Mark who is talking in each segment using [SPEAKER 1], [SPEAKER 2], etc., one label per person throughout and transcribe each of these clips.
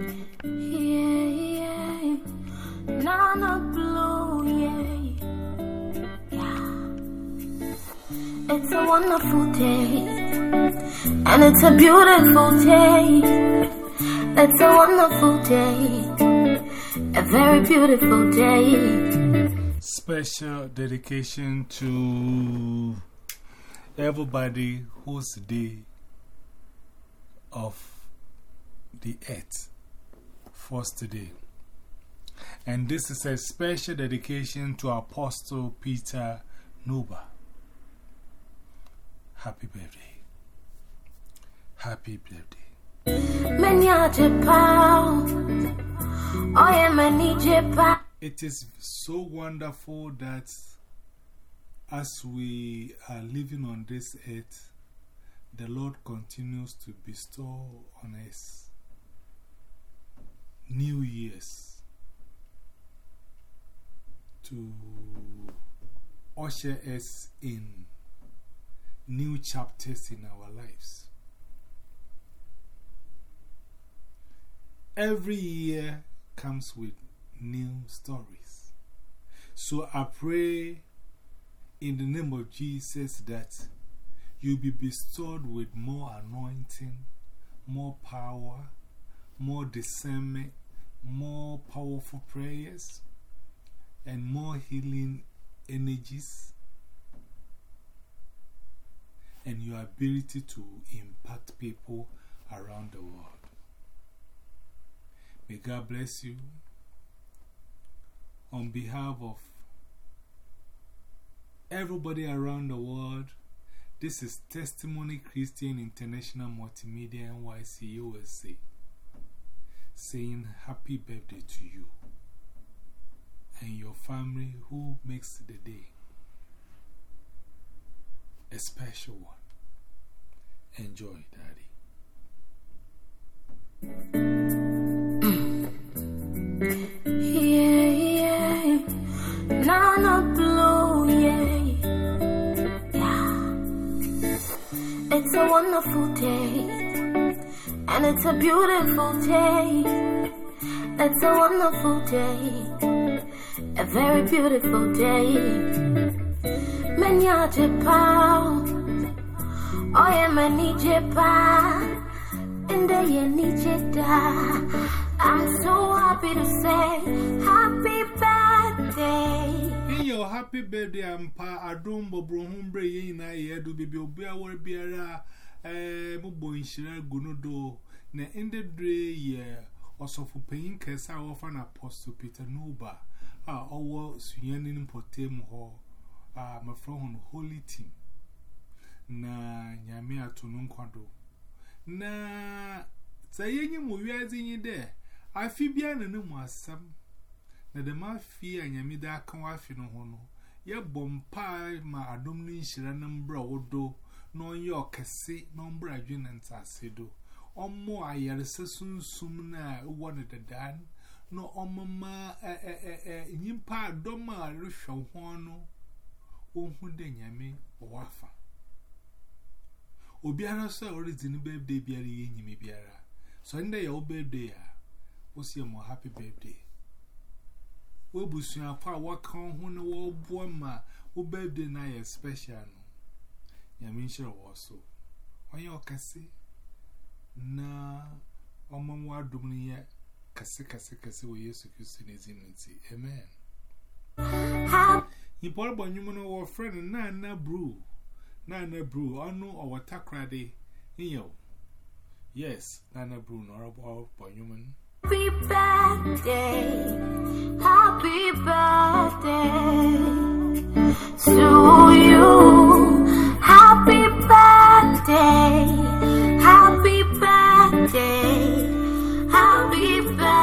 [SPEAKER 1] Yeah, blue. Yeah. It's a wonderful day. And it's a beautiful day. It's a wonderful day. A very beautiful day.
[SPEAKER 2] Special dedication to everybody whose day of the earth falls today. And this is a special dedication to Apostle Peter Nuba. Happy birthday. Happy birthday. It is so wonderful that as we are living on this earth, the Lord continues to bestow on us new years to usher us in new chapters in our lives. Every year comes with new stories. So I pray in the name of Jesus that you'll be bestowed with more anointing, more power, more discernment, more powerful prayers, and more healing energies, and your ability to impact people around the world. May God bless you. On behalf of everybody around the world, this is Testimony Christian International Multimedia NYC USA saying happy birthday to you and your family who makes the day a special one. Enjoy,
[SPEAKER 1] Daddy. yeah, yeah. Nana blue, yeah. Yeah. It's a wonderful day. And it's a beautiful day. It's a wonderful day. A very beautiful day. Menya Japan. Oh, yeah, many Japan. And they need I'm so happy to say happy birthday.
[SPEAKER 2] In your happy birthday, I'm pa Adum Bobrohumbre, Yena, Yedu, Baby, Obiawa, Biara. Eh, Bobo Inshira Gunudo, na ndị dre ye ọsọfụpenyin kesa awọfa na Apostle Peter Nuba a ọwọ sunyanin potem hɔ. A mafra hon Holy Team. Na nyame atonu nkwado. Na sɛ yɛnye mu wiadze yi dɛ afi bia na ne mu asɛm. Na dɛm afi a nyame da aka wɔ afi no ho no yɛbɔ mpaa ma adom no nhyira no mbrɛ wodo no yo kase no mbra dwene ntase do omo ayarese sunsum na wone dedan no omama eh eh eh e, nyimpa doma rehwe ho no de nyame wafa obiara so orizin birthday biara ye nyime biara. So nde ya birthday a wosie mo happy birthday. Wo busua kwa wakan ho no wo boa ma wo birthday na ye special. no Yaminsha was so. Why your cassie? Na, or mamma dumnia, cassie, cassie, cassie, we use to kiss in his immunity. You bought by Numan friend and Nana brew. Nana brew, or no, or attack ready. Yo. Yes, Nana brew, nor by Numan.
[SPEAKER 1] Happy birthday, happy birthday.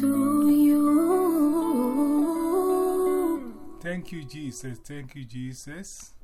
[SPEAKER 1] to you.
[SPEAKER 2] Thank you, Jesus. Thank you, Jesus.